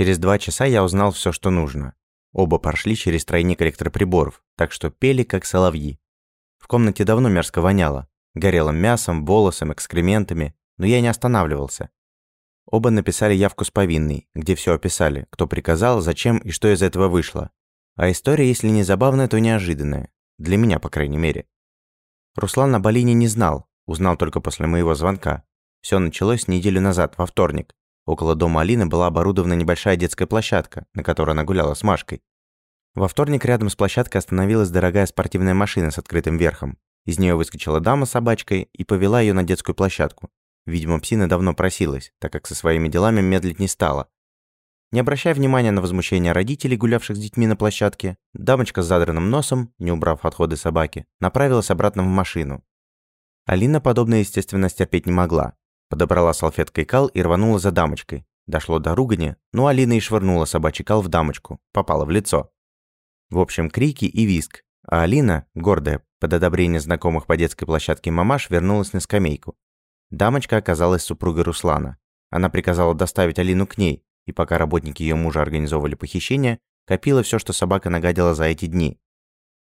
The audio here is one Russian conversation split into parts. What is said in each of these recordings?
Через два часа я узнал все, что нужно. Оба прошли через тройник электроприборов, так что пели, как соловьи. В комнате давно мерзко воняло. Горелым мясом, волосом, экскрементами, но я не останавливался. Оба написали явку с повинной, где все описали, кто приказал, зачем и что из этого вышло. А история, если не забавная, то неожиданная. Для меня, по крайней мере. Руслан о Болине не знал, узнал только после моего звонка. Все началось неделю назад, во вторник. Около дома Алины была оборудована небольшая детская площадка, на которой она гуляла с Машкой. Во вторник рядом с площадкой остановилась дорогая спортивная машина с открытым верхом. Из нее выскочила дама с собачкой и повела ее на детскую площадку. Видимо, псина давно просилась, так как со своими делами медлить не стала. Не обращая внимания на возмущение родителей, гулявших с детьми на площадке, дамочка с задранным носом, не убрав отходы собаки, направилась обратно в машину. Алина подобное, естественно, стерпеть не могла. Подобрала салфеткой кал и рванула за дамочкой. Дошло до ругани, но Алина и швырнула собачий кал в дамочку, попала в лицо. В общем, крики и визг, а Алина, гордая, под одобрение знакомых по детской площадке мамаш, вернулась на скамейку. Дамочка оказалась супругой Руслана. Она приказала доставить Алину к ней, и пока работники ее мужа организовывали похищение, копила все, что собака нагадила за эти дни.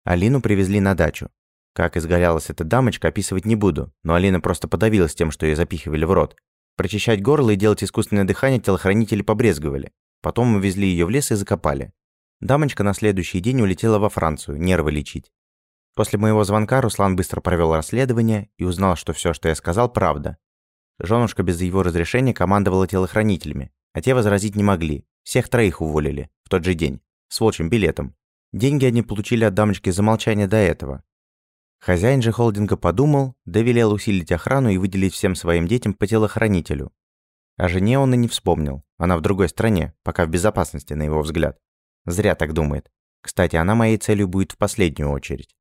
Алину привезли на дачу. Как изгалялась эта дамочка, описывать не буду, но Алина просто подавилась тем, что ее запихивали в рот. Прочищать горло и делать искусственное дыхание телохранители побрезговали. Потом увезли ее в лес и закопали. Дамочка на следующий день улетела во Францию, нервы лечить. После моего звонка Руслан быстро провел расследование и узнал, что все, что я сказал, правда. Женушка без его разрешения командовала телохранителями, а те возразить не могли. Всех троих уволили в тот же день, с волчьим билетом. Деньги они получили от дамочки за молчание до этого. Хозяин же холдинга подумал, довелел усилить охрану и выделить всем своим детям по телохранителю. О жене он и не вспомнил. Она в другой стране, пока в безопасности, на его взгляд. Зря так думает. Кстати, она моей целью будет в последнюю очередь.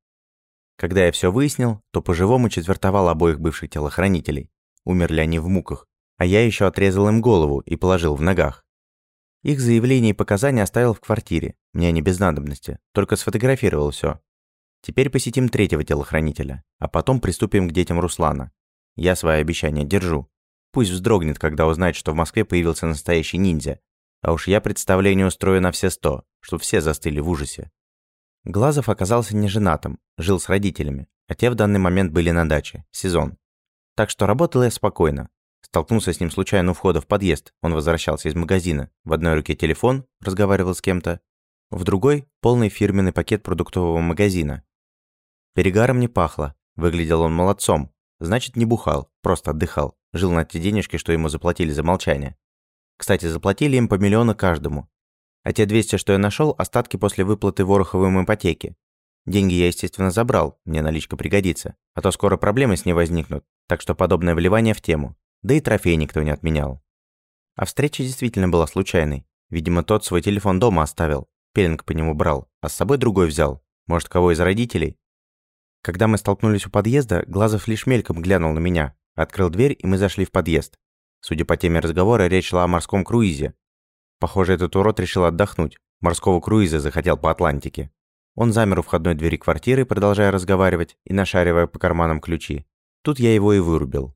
Когда я все выяснил, то по-живому четвертовал обоих бывших телохранителей. Умерли они в муках, а я еще отрезал им голову и положил в ногах. Их заявления и показания оставил в квартире, мне не без надобности, только сфотографировал все. Теперь посетим третьего телохранителя, а потом приступим к детям Руслана. Я свои обещания держу. Пусть вздрогнет, когда узнает, что в Москве появился настоящий ниндзя, а уж я представление устрою на все сто, что все застыли в ужасе. Глазов оказался неженатым, жил с родителями, а те в данный момент были на даче, сезон. Так что работал я спокойно. Столкнулся с ним случайно у входа в подъезд, он возвращался из магазина. В одной руке телефон, разговаривал с кем-то, в другой – полный фирменный пакет продуктового магазина. Перегаром не пахло, выглядел он молодцом, значит не бухал, просто отдыхал, жил на те денежки, что ему заплатили за молчание. Кстати, заплатили им по миллиону каждому. А те 200, что я нашел, остатки после выплаты Вороховым ипотеки. Деньги я, естественно, забрал, мне наличка пригодится, а то скоро проблемы с ней возникнут, так что подобное вливание в тему. Да и трофей никто не отменял. А встреча действительно была случайной. Видимо, тот свой телефон дома оставил, пеленг по нему брал, а с собой другой взял. Может, кого из родителей? Когда мы столкнулись у подъезда, Глазов лишь мельком глянул на меня, открыл дверь, и мы зашли в подъезд. Судя по теме разговора, речь шла о морском круизе. Похоже, этот урод решил отдохнуть. Морского круиза захотел по Атлантике. Он замер у входной двери квартиры, продолжая разговаривать и нашаривая по карманам ключи. Тут я его и вырубил.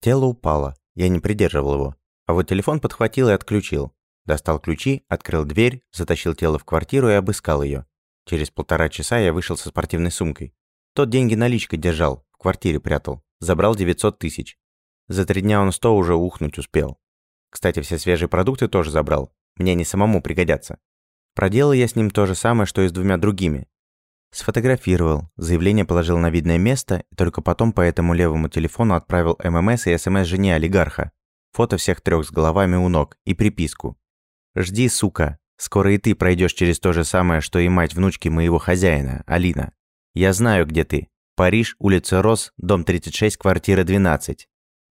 Тело упало. Я не придерживал его. А вот телефон подхватил и отключил. Достал ключи, открыл дверь, затащил тело в квартиру и обыскал ее. Через полтора часа я вышел со спортивной сумкой. Тот деньги наличкой держал, в квартире прятал. Забрал 900 тысяч. За три дня он сто уже ухнуть успел. Кстати, все свежие продукты тоже забрал. Мне не самому пригодятся. Проделал я с ним то же самое, что и с двумя другими. Сфотографировал, заявление положил на видное место и только потом по этому левому телефону отправил ММС и СМС жене олигарха. Фото всех трех с головами у ног и приписку. «Жди, сука. Скоро и ты пройдешь через то же самое, что и мать внучки моего хозяина, Алина. Я знаю, где ты. Париж, улица Рос, дом 36, квартира 12.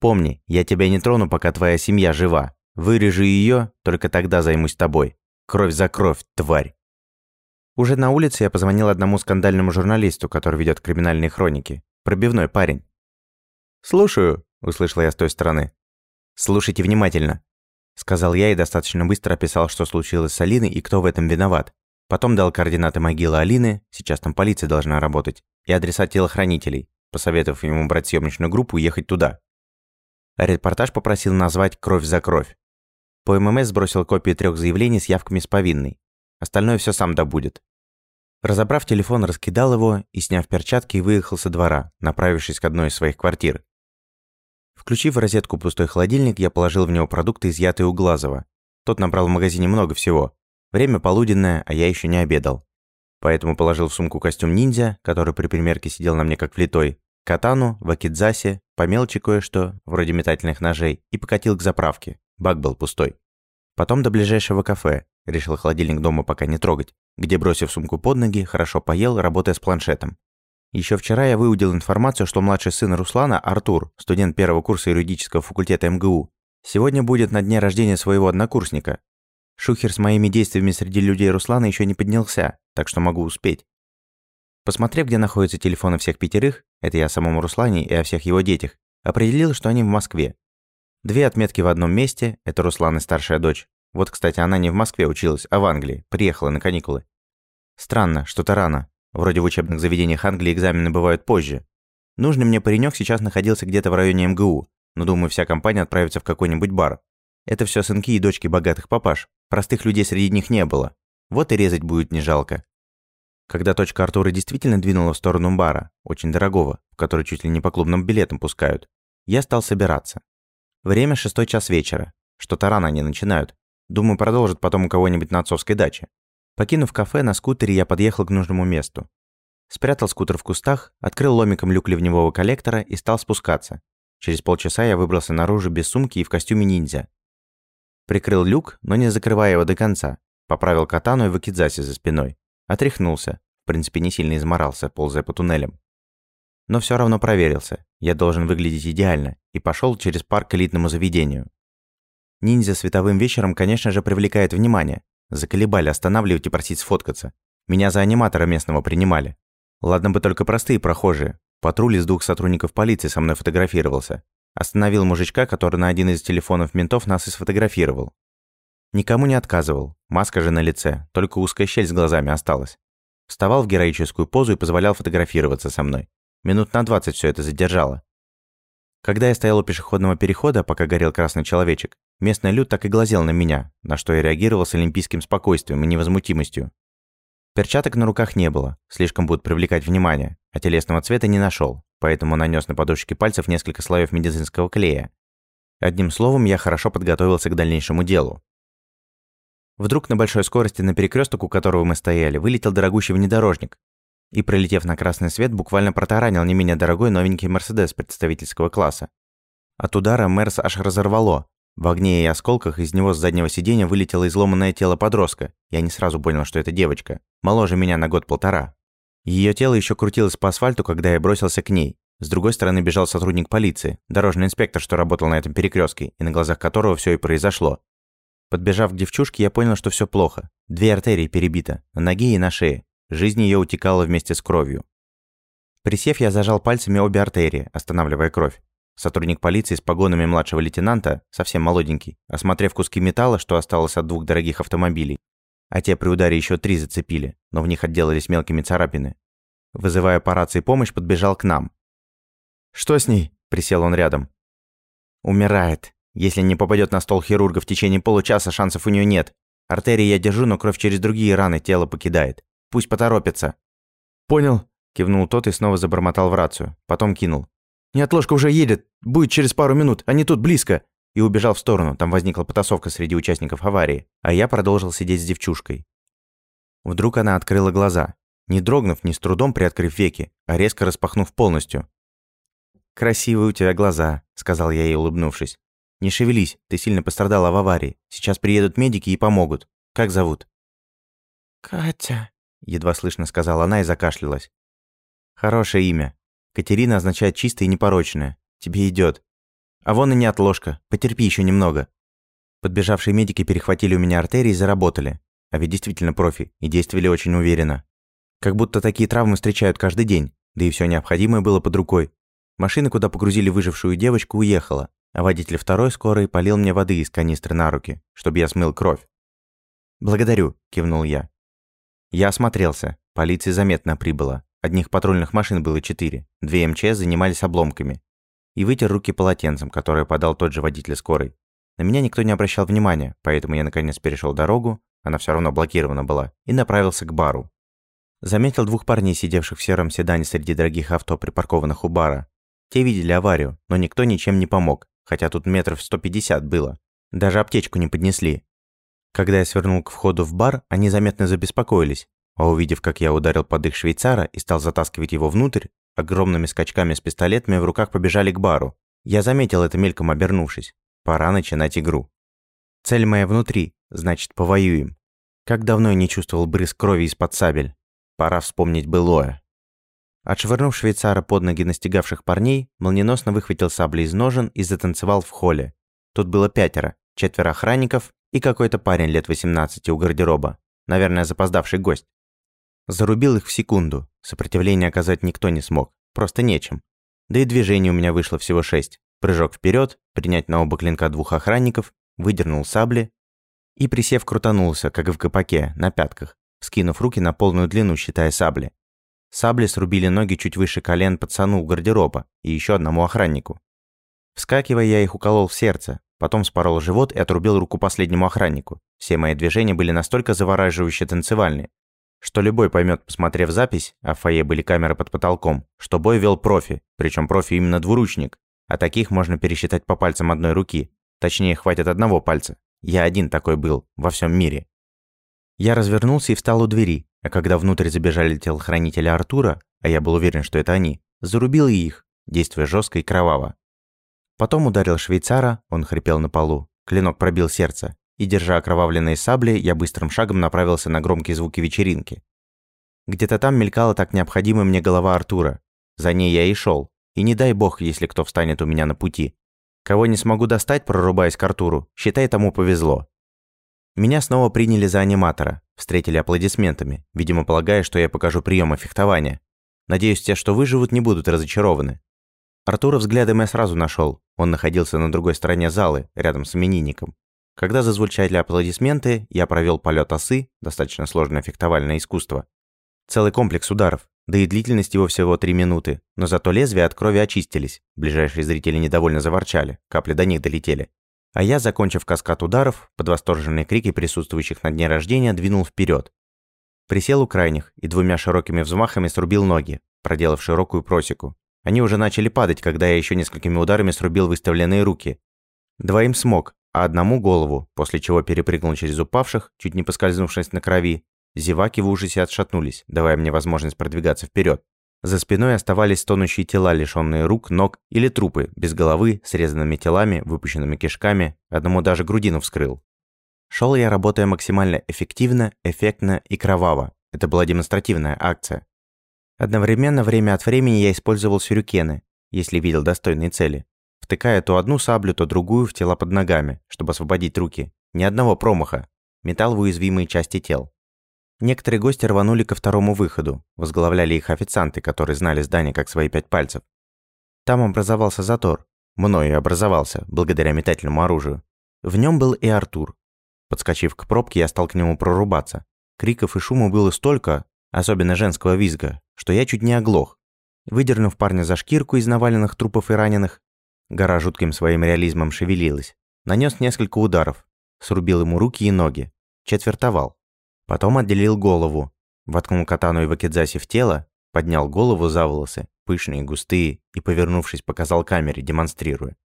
Помни, я тебя не трону, пока твоя семья жива. Вырежу ее, только тогда займусь тобой. Кровь за кровь, тварь. Уже на улице я позвонил одному скандальному журналисту, который ведет криминальные хроники. Пробивной парень. «Слушаю», – услышал я с той стороны. «Слушайте внимательно», – сказал я и достаточно быстро описал, что случилось с Алиной и кто в этом виноват. Потом дал координаты могилы Алины, сейчас там полиция должна работать, и адреса телохранителей, посоветовав ему брать съемочную группу и ехать туда. Репортаж попросил назвать «Кровь за кровь». По ММС сбросил копии трех заявлений с явками с повинной. Остальное все сам добудет. Разобрав телефон, раскидал его и, сняв перчатки, выехал со двора, направившись к одной из своих квартир. Включив в розетку пустой холодильник, я положил в него продукты, изъятые у Глазова. Тот набрал в магазине много всего. Время полуденное, а я еще не обедал. Поэтому положил в сумку костюм ниндзя, который при примерке сидел на мне как влитой, катану, вакидзаси, по мелочи кое-что, вроде метательных ножей, и покатил к заправке. Бак был пустой. Потом до ближайшего кафе, решил холодильник дома пока не трогать, где, бросив сумку под ноги, хорошо поел, работая с планшетом. Еще вчера я выудил информацию, что младший сын Руслана, Артур, студент первого курса юридического факультета МГУ, сегодня будет на дне рождения своего однокурсника. Шухер с моими действиями среди людей Руслана еще не поднялся, так что могу успеть. Посмотрев, где находятся телефоны всех пятерых, это я о самом Руслане и о всех его детях, определил, что они в Москве. Две отметки в одном месте, это Руслан и старшая дочь. Вот, кстати, она не в Москве училась, а в Англии, приехала на каникулы. Странно, что-то рано. Вроде в учебных заведениях Англии экзамены бывают позже. Нужный мне паренек сейчас находился где-то в районе МГУ, но думаю, вся компания отправится в какой-нибудь бар. Это все сынки и дочки богатых папаш. Простых людей среди них не было. Вот и резать будет не жалко. Когда точка Артура действительно двинула в сторону бара, очень дорогого, в который чуть ли не по клубным билетам пускают, я стал собираться. Время шестой час вечера. Что-то рано они начинают. Думаю, продолжат потом у кого-нибудь на отцовской даче. Покинув кафе, на скутере я подъехал к нужному месту. Спрятал скутер в кустах, открыл ломиком люк ливневого коллектора и стал спускаться. Через полчаса я выбрался наружу без сумки и в костюме ниндзя. Прикрыл люк, но не закрывая его до конца. Поправил катану и вакидзаси за спиной. Отряхнулся. В принципе, не сильно изморался, ползая по туннелям. Но все равно проверился. Я должен выглядеть идеально. И пошел через парк к элитному заведению. Ниндзя световым вечером, конечно же, привлекает внимание. Заколебали останавливать и просить сфоткаться. Меня за аниматора местного принимали. Ладно бы только простые прохожие. Патруль из двух сотрудников полиции со мной фотографировался. Остановил мужичка, который на один из телефонов ментов нас и сфотографировал. Никому не отказывал. Маска же на лице, только узкая щель с глазами осталась. Вставал в героическую позу и позволял фотографироваться со мной. Минут на 20 все это задержало. Когда я стоял у пешеходного перехода, пока горел красный человечек, местный люд так и глазел на меня, на что я реагировал с олимпийским спокойствием и невозмутимостью. Перчаток на руках не было, слишком будут привлекать внимание, а телесного цвета не нашел, поэтому нанес на подушечки пальцев несколько слоев медицинского клея. Одним словом, я хорошо подготовился к дальнейшему делу. Вдруг на большой скорости на перекресток, у которого мы стояли, вылетел дорогущий внедорожник и, пролетев на красный свет, буквально протаранил не менее дорогой новенький Мерседес представительского класса. От удара Мерс аж разорвало. В огне и осколках из него с заднего сиденья вылетело изломанное тело подростка. Я не сразу понял, что это девочка. Моложе меня на год-полтора. Ее тело еще крутилось по асфальту, когда я бросился к ней. С другой стороны бежал сотрудник полиции, дорожный инспектор, что работал на этом перекрестке, и на глазах которого все и произошло. Подбежав к девчушке, я понял, что все плохо. Две артерии перебиты, на ноге и на шее. Жизнь ее утекала вместе с кровью. Присев, я зажал пальцами обе артерии, останавливая кровь. Сотрудник полиции с погонами младшего лейтенанта, совсем молоденький, осмотрев куски металла, что осталось от двух дорогих автомобилей, а те при ударе еще три зацепили, но в них отделались мелкими царапины. Вызывая по рации помощь, подбежал к нам. «Что с ней?» – присел он рядом. «Умирает. Если не попадет на стол хирурга в течение получаса, шансов у нее нет. Артерии я держу, но кровь через другие раны тело покидает. Пусть поторопится». «Понял», – кивнул тот и снова забормотал в рацию. Потом кинул. «Неотложка уже едет. Будет через пару минут. Они тут близко». И убежал в сторону. Там возникла потасовка среди участников аварии. А я продолжил сидеть с девчушкой. Вдруг она открыла глаза. Не дрогнув, не с трудом приоткрыв веки, а резко распахнув полностью. «Красивые у тебя глаза», – сказал я ей, улыбнувшись. «Не шевелись, ты сильно пострадала в аварии. Сейчас приедут медики и помогут. Как зовут?» «Катя», – едва слышно сказала она и закашлялась. «Хорошее имя. Катерина означает чистая и непорочная. Тебе идет. А вон и не отложка. Потерпи еще немного». Подбежавшие медики перехватили у меня артерии и заработали. А ведь действительно профи, и действовали очень уверенно. Как будто такие травмы встречают каждый день, да и все необходимое было под рукой. Машина, куда погрузили выжившую девочку, уехала, а водитель второй скорой полил мне воды из канистры на руки, чтобы я смыл кровь. «Благодарю», – кивнул я. Я осмотрелся. Полиция заметно прибыла. Одних патрульных машин было четыре. Две МЧС занимались обломками. И вытер руки полотенцем, которое подал тот же водитель скорой. На меня никто не обращал внимания, поэтому я наконец перешел дорогу, она все равно блокирована была, и направился к бару. Заметил двух парней, сидевших в сером седане среди дорогих авто, припаркованных у бара. Те видели аварию, но никто ничем не помог, хотя тут метров 150 было. Даже аптечку не поднесли. Когда я свернул к входу в бар, они заметно забеспокоились, а увидев, как я ударил под их швейцара и стал затаскивать его внутрь, огромными скачками с пистолетами в руках побежали к бару. Я заметил это мельком обернувшись. Пора начинать игру. Цель моя внутри, значит, повоюем. Как давно я не чувствовал брызг крови из-под сабель. Пора вспомнить былое. Отшвырнув швейцара под ноги настигавших парней, молниеносно выхватил сабли из ножен и затанцевал в холле. Тут было пятеро, четверо охранников и какой-то парень лет 18 у гардероба. Наверное, запоздавший гость. Зарубил их в секунду. Сопротивление оказать никто не смог. Просто нечем. Да и движений у меня вышло всего шесть. Прыжок вперед, принять на оба клинка двух охранников, выдернул сабли и, присев, крутанулся, как в ГПК, на пятках, скинув руки на полную длину, считая сабли. Сабли срубили ноги чуть выше колен пацану у гардероба и еще одному охраннику. Вскакивая, я их уколол в сердце, потом спорол живот и отрубил руку последнему охраннику. Все мои движения были настолько завораживающе танцевальные, что любой поймет, посмотрев запись, а в фойе были камеры под потолком, что бой вел профи, причем профи именно двуручник, а таких можно пересчитать по пальцам одной руки. Точнее, хватит одного пальца. Я один такой был во всем мире. Я развернулся и встал у двери, а когда внутрь забежали телохранители Артура, а я был уверен, что это они, зарубил их, действуя жестко и кроваво. Потом ударил швейцара, он хрипел на полу. Клинок пробил сердце, и, держа окровавленные сабли, я быстрым шагом направился на громкие звуки вечеринки. Где-то там мелькала так необходимая мне голова Артура. За ней я и шел. И не дай бог, если кто встанет у меня на пути. Кого не смогу достать, прорубаясь к Артуру, считай, тому повезло. Меня снова приняли за аниматора, встретили аплодисментами, видимо, полагая, что я покажу приемы фехтования. Надеюсь, те, что выживут, не будут разочарованы. Артура взглядом я сразу нашел. Он находился на другой стороне залы, рядом с именинником. Когда зазвучали аплодисменты, я провел полет осы, достаточно сложное фехтовальное искусство. Целый комплекс ударов, да и длительность его всего три минуты, но зато лезвия от крови очистились. Ближайшие зрители недовольно заворчали, капли до них долетели. А я, закончив каскад ударов, под восторженные крики присутствующих на дне рождения, двинул вперед. Присел у крайних и двумя широкими взмахами срубил ноги, проделав широкую просеку. Они уже начали падать, когда я еще несколькими ударами срубил выставленные руки. Двоим смог, а одному голову, после чего перепрыгнул через упавших, чуть не поскользнувшись на крови. Зеваки в ужасе отшатнулись, давая мне возможность продвигаться вперед. За спиной оставались тонущие тела, лишенные рук, ног или трупы, без головы, срезанными телами, выпущенными кишками, одному даже грудину вскрыл. Шел я, работая максимально эффективно, эффектно и кроваво. Это была демонстративная акция. Одновременно время от времени я использовал сюрикены, если видел достойные цели втыкая то одну саблю, то другую в тела под ногами, чтобы освободить руки. Ни одного промаха. Металл в уязвимые части тел. Некоторые гости рванули ко второму выходу, возглавляли их официанты, которые знали здание как свои пять пальцев. Там образовался затор. Мною образовался, благодаря метательному оружию. В нем был и Артур. Подскочив к пробке, я стал к нему прорубаться. Криков и шума было столько, особенно женского визга, что я чуть не оглох. Выдернув парня за шкирку из наваленных трупов и раненых, Гора жутким своим реализмом шевелилась. Нанес несколько ударов. Срубил ему руки и ноги. Четвертовал. Потом отделил голову. Воткнул катану и вакидзаси в тело, поднял голову за волосы, пышные, густые, и, повернувшись, показал камере, демонстрируя.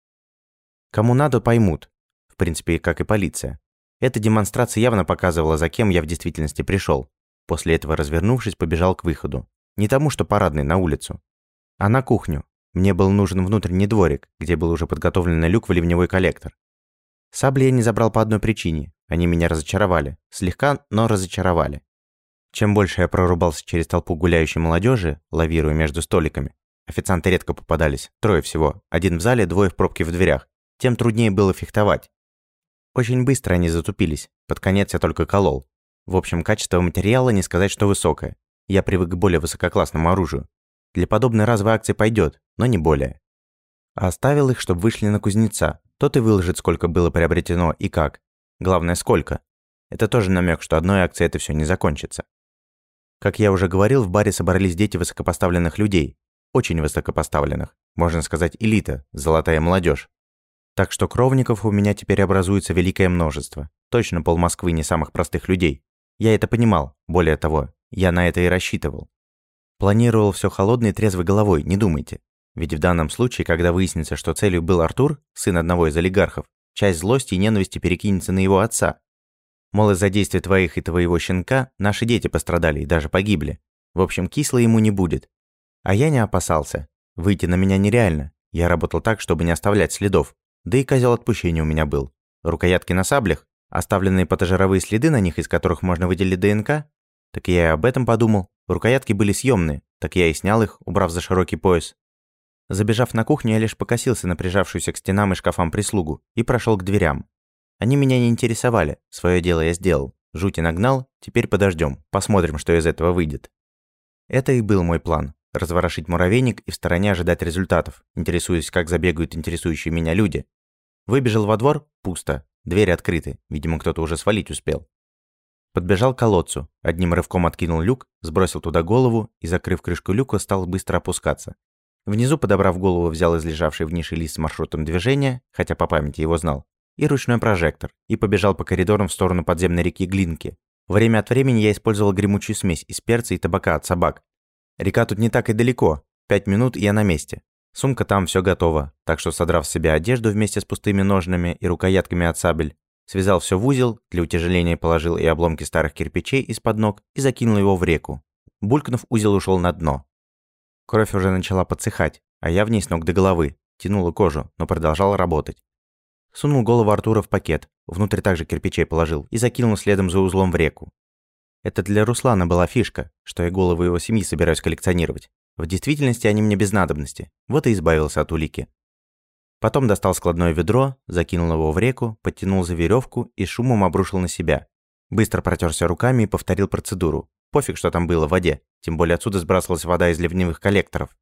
Кому надо, поймут. В принципе, как и полиция. Эта демонстрация явно показывала, за кем я в действительности пришел. После этого, развернувшись, побежал к выходу. Не тому, что парадный, на улицу, а на кухню, мне был нужен внутренний дворик, где был уже подготовлен люк в ливневой коллектор. Сабли я не забрал по одной причине. Они меня разочаровали. Слегка, но разочаровали. Чем больше я прорубался через толпу гуляющей молодежи, лавируя между столиками, официанты редко попадались, трое всего, один в зале, двое в пробке в дверях, тем труднее было фехтовать. Очень быстро они затупились, под конец я только колол. В общем, качество материала не сказать, что высокое. Я привык к более высококлассному оружию. Для подобной разовой акции пойдет, но не более. А оставил их, чтобы вышли на кузнеца. Тот и выложит, сколько было приобретено и как. Главное, сколько. Это тоже намек, что одной акцией это все не закончится. Как я уже говорил, в баре собрались дети высокопоставленных людей. Очень высокопоставленных. Можно сказать, элита, золотая молодежь. Так что кровников у меня теперь образуется великое множество. Точно пол Москвы не самых простых людей. Я это понимал. Более того, я на это и рассчитывал. Планировал все холодной и трезвой головой, не думайте. Ведь в данном случае, когда выяснится, что целью был Артур, сын одного из олигархов, часть злости и ненависти перекинется на его отца. Мол, из-за действия твоих и твоего щенка наши дети пострадали и даже погибли. В общем, кисло ему не будет. А я не опасался. Выйти на меня нереально. Я работал так, чтобы не оставлять следов. Да и козел отпущения у меня был. Рукоятки на саблях, оставленные потажировые следы на них, из которых можно выделить ДНК. Так я и об этом подумал. Рукоятки были съемные, так я и снял их, убрав за широкий пояс. Забежав на кухню, я лишь покосился на прижавшуюся к стенам и шкафам прислугу и прошел к дверям. Они меня не интересовали, свое дело я сделал. Жути нагнал, теперь подождем, посмотрим, что из этого выйдет. Это и был мой план. Разворошить муравейник и в стороне ожидать результатов, интересуясь, как забегают интересующие меня люди. Выбежал во двор – пусто. Двери открыты, видимо, кто-то уже свалить успел. Подбежал к колодцу, одним рывком откинул люк, сбросил туда голову и, закрыв крышку люка, стал быстро опускаться. Внизу, подобрав голову, взял из лежавшей в нише лист с маршрутом движения, хотя по памяти его знал, и ручной прожектор, и побежал по коридорам в сторону подземной реки Глинки. Время от времени я использовал гремучую смесь из перца и табака от собак. Река тут не так и далеко, пять минут и я на месте. Сумка там, все готово, так что, содрав с себя одежду вместе с пустыми ножнами и рукоятками от сабель, связал все в узел, для утяжеления положил и обломки старых кирпичей из-под ног и закинул его в реку. Булькнув, узел ушел на дно. Кровь уже начала подсыхать, а я в ней с ног до головы, тянула кожу, но продолжал работать. Сунул голову Артура в пакет, внутрь также кирпичей положил и закинул следом за узлом в реку. Это для Руслана была фишка, что я голову его семьи собираюсь коллекционировать. В действительности они мне без надобности, вот и избавился от улики. Потом достал складное ведро, закинул его в реку, подтянул за веревку и шумом обрушил на себя. Быстро протерся руками и повторил процедуру. Пофиг, что там было в воде, тем более отсюда сбрасывалась вода из ливневых коллекторов.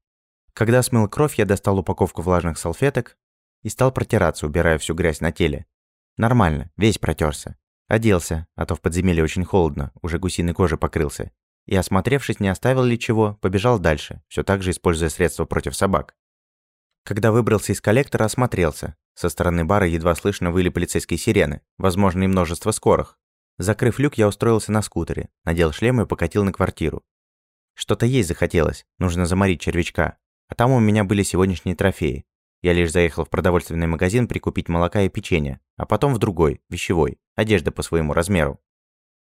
Когда смыл кровь, я достал упаковку влажных салфеток и стал протираться, убирая всю грязь на теле. Нормально, весь протерся. Оделся, а то в подземелье очень холодно, уже гусиной кожей покрылся. И, осмотревшись, не оставил ли чего, побежал дальше, все так же используя средства против собак. Когда выбрался из коллектора, осмотрелся. Со стороны бара едва слышно выли полицейские сирены, возможно, и множество скорых. Закрыв люк, я устроился на скутере, надел шлем и покатил на квартиру. Что-то есть захотелось, нужно заморить червячка. А там у меня были сегодняшние трофеи. Я лишь заехал в продовольственный магазин прикупить молока и печенье, а потом в другой, вещевой, одежда по своему размеру.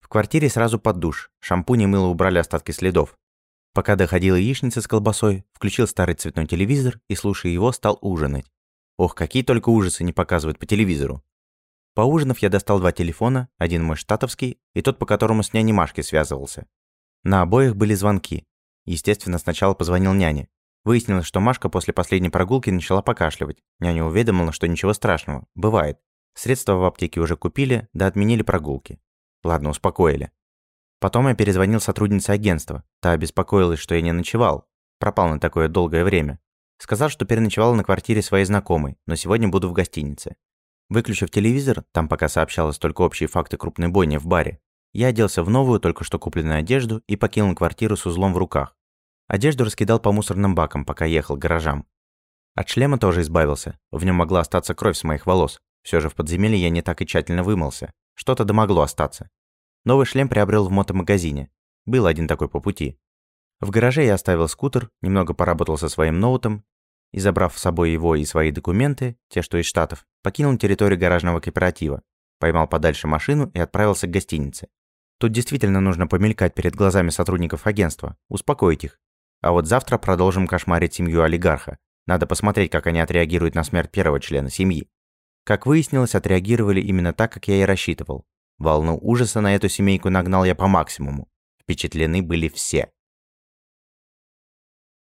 В квартире сразу под душ, шампунь и мыло убрали остатки следов. Пока доходила яичница с колбасой, включил старый цветной телевизор и, слушая его, стал ужинать. Ох, какие только ужасы не показывают по телевизору. Поужинав, я достал два телефона, один мой штатовский и тот, по которому с няней связывался. На обоих были звонки. Естественно, сначала позвонил няне. Выяснилось, что Машка после последней прогулки начала покашливать. Няня уведомила, что ничего страшного, бывает. Средства в аптеке уже купили, да отменили прогулки. Ладно, успокоили. Потом я перезвонил сотруднице агентства. Та обеспокоилась, что я не ночевал. Пропал на такое долгое время. Сказал, что переночевал на квартире своей знакомой, но сегодня буду в гостинице. Выключив телевизор, там пока сообщалось только общие факты крупной бойни в баре, я оделся в новую, только что купленную одежду и покинул квартиру с узлом в руках. Одежду раскидал по мусорным бакам, пока ехал к гаражам. От шлема тоже избавился, в нем могла остаться кровь с моих волос. Все же в подземелье я не так и тщательно вымылся. Что-то да могло остаться. Новый шлем приобрел в мотомагазине. Был один такой по пути. В гараже я оставил скутер, немного поработал со своим ноутом и, забрав с собой его и свои документы, те, что из Штатов, покинул территорию гаражного кооператива, поймал подальше машину и отправился к гостинице. Тут действительно нужно помелькать перед глазами сотрудников агентства, успокоить их. А вот завтра продолжим кошмарить семью олигарха. Надо посмотреть, как они отреагируют на смерть первого члена семьи. Как выяснилось, отреагировали именно так, как я и рассчитывал. Волну ужаса на эту семейку нагнал я по максимуму. Впечатлены были все.